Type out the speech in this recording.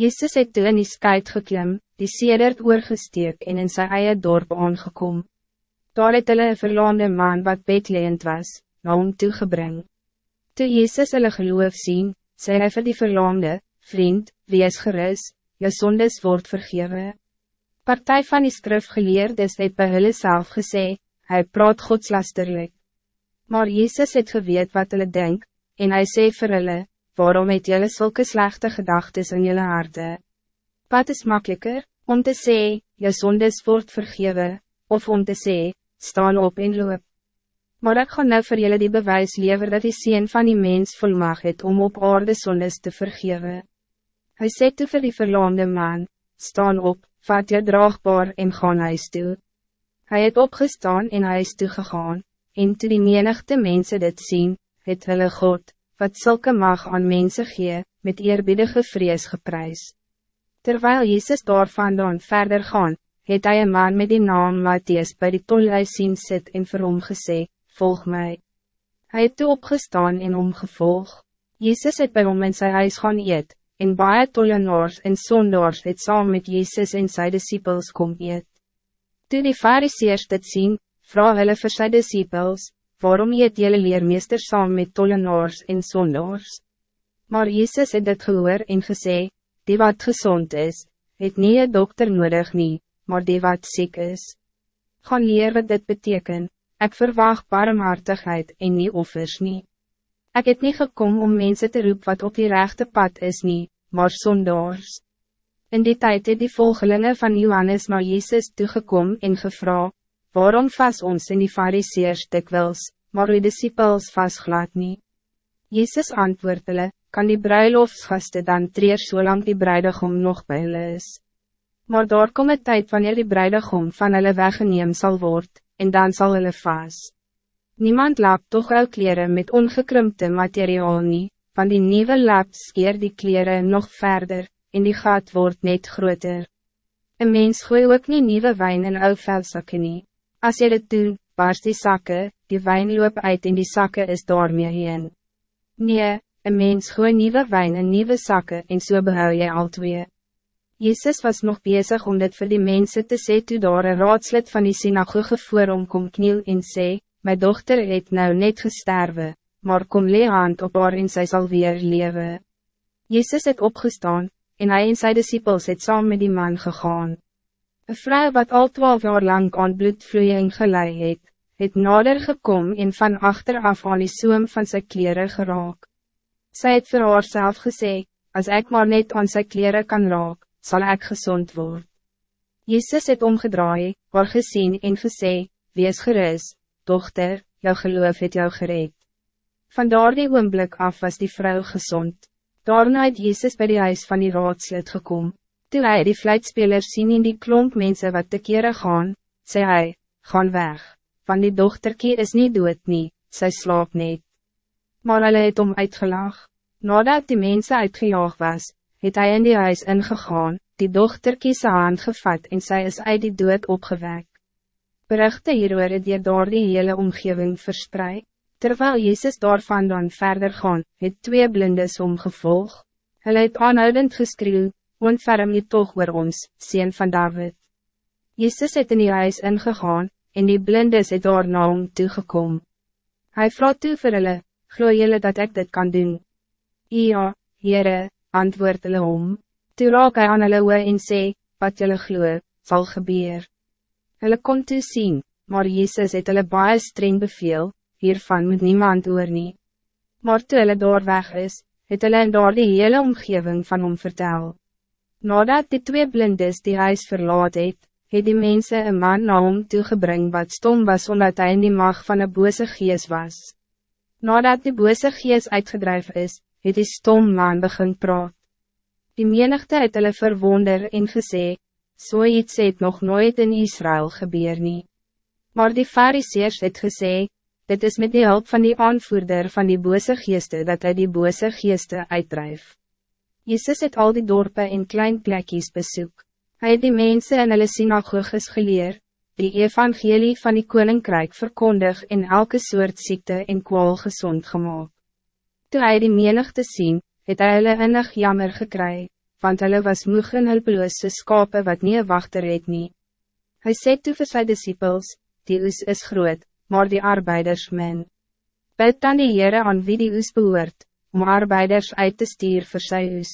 Jezus het toe in die skuit geklim, die sedert oorgesteek en in sy eie dorp aangekom. Daar het hulle een verlaande man wat bedleend was, na hom toegebring. Toe Jezus hulle geloof sien, sê hy vir die verlaande, vriend, wees gerus, jou sondes word vergewe. Partij van die skrifgeleerdes het by hulle self gesê, hy praat godslasterlik. Maar Jezus het geweet wat hulle denk, en hij sê vir hulle, waarom het jullie zulke slechte gedachten in jullie harte? Wat is makkelijker, om te zeggen, je zondes wordt vergeven, of om te zeggen, staan op en loop? Maar ik ga nou voor jullie die bewijs leveren dat die zin van die mens volmacht het om op aarde zondes te vergeven. Hij zei toe vir die verlaamde man, staan op, vat je draagbaar en gaan huis toe. Hij het opgestaan en huis toe gegaan, en toe die menigte mensen dit zien, het hulle God, wat zulke mag aan mensen gee, met eerbiedige vrees geprys. Terwijl Jezus daarvan dan verder gaan, het hij een man met die naam Matthias bij die tolhuis zien sit en vir hom gesê, volg mij. Hij het toe opgestaan en omgevolg. Jezus het bij hom in sy huis gaan eet, en baie tollenaars en sondaars het saam met Jezus en sy disciples kom eet. Toe die fariseers dit sien, vraag hulle vir sy disciples, waarom eet jylle leermeester saam met tollenaars en sondaars? Maar Jezus het dit gehoor en gesê, die wat gezond is, het nie een dokter nodig nie, maar die wat ziek is. Gaan leer wat dit beteken, ik verwacht barmhartigheid en nie offers nie. Ik het niet gekomen om mensen te roepen wat op die rechte pad is nie, maar sondaars. In die tijd het die volgelingen van Johannes naar Jezus toegekom en gevra, waarom vas ons in die fariseers dikwils, maar uw disciples vas glad nie? Jezus antwoord hulle, kan die bruiloftsgaste dan treer zolang die bruidegom nog bij hulle is? Maar daar kom een tijd wanneer die bruidegom van hulle weggeneem zal worden, en dan zal hulle vas. Niemand laat toch wel kleren met ongekrumpte materiaal nie, van die nieuwe lap skeer die kleren nog verder, en die gat wordt net groter. Een mens gooi ook nie nieuwe wijn in ou velsakke nie. As jy dit doen, barst die zakken, die wijn loop uit en die zakken is daarmee heen. Nee, een mens gooi nieuwe wijn in nieuwe zakken en so behou jy al twee. Jezus was nog bezig om dit voor die mensen te sê toe daar een raadslid van die synagoge voor om kom kniel en sê, my dochter het nou net gesterwe, maar kom lee hand op haar en sy sal weer lewe. Jezus het opgestaan, en hij en sy disciples het saam met die man gegaan. Een vrouw wat al twaalf jaar lang aan bloedvloeiing gelei het, het nader gekom en van achteraf aan die soem van zijn kleren geraak. Zij het vir haarself gesê, as ek maar net aan sy kleren kan raak, zal ik gezond worden. Jezus het omgedraai, haar gezien en gesê, wees gerus, dochter, jou geloof het jou gereed. Vandaar die oomblik af was die vrouw gezond. Daarna het Jezus bij die huis van die raadslid gekomen. Toen hij die fluitspelers zien in die klomp mensen wat te keren gaan, zei hij, gaan weg, van die dochterkie is niet dood nie, sy slaap niet. Maar hulle het om uitgelag, nadat die mensen uitgejaagd was, het hij in die huis ingegaan, die dochterkie sy hand gevat en sy is uit die dood opgewek. Berichte hieroor het hier door die hele omgeving verspreid. Terwijl Jezus daarvan dan verder gaan, het twee blindes omgevolg. Hulle het aanhoudend geskreeuw, ontferm je toch weer ons, sien van David. Jezus het in die huis ingegaan, en die blindes het daar na hom toegekom. Hy vraag toe vir hulle, glo julle dat ik dit kan doen? Ja, Heere, antwoord hulle om. Toe raak hy aan hulle oor en sê, wat julle glo, sal gebeur. Hulle kon toe sien, maar Jezus het hulle baie streng beveel, hiervan moet niemand oor nie. Maar toe hulle daar weg is, het hulle in daar die hele omgeving van hom vertel. Nadat die twee blindes die huis verlaat het, het die mensen een man na hom toegebring wat stom was omdat hij in die macht van een bose gees was. Nadat die bose gees uitgedrijf is, het die stom man begin praat. Die menigte het hulle verwonder en gesê, so iets het nog nooit in Israël gebeur nie. Maar die fariseers het gesê, dit is met die hulp van die aanvoerder van die bose geeste dat hij die bose geeste uitdrijft. Jezus het al die dorpen en klein plekjes bezoek. Hij het die mensen in hulle synagoges geleer, die evangelie van die koninkrijk verkondig en elke soort ziekte en kwaal gezond gemaakt. Toen hij die menigte zien, het hy hulle innig jammer gekry, want hulle was moeg en hulpeloose skape wat nie wachter het nie. Hy sê toe vir sy disciples, die oes is groot, maar die arbeiders min. Bid dan die Heere aan wie die oes behoort, om arbeiders uit te stuur vir sy oes.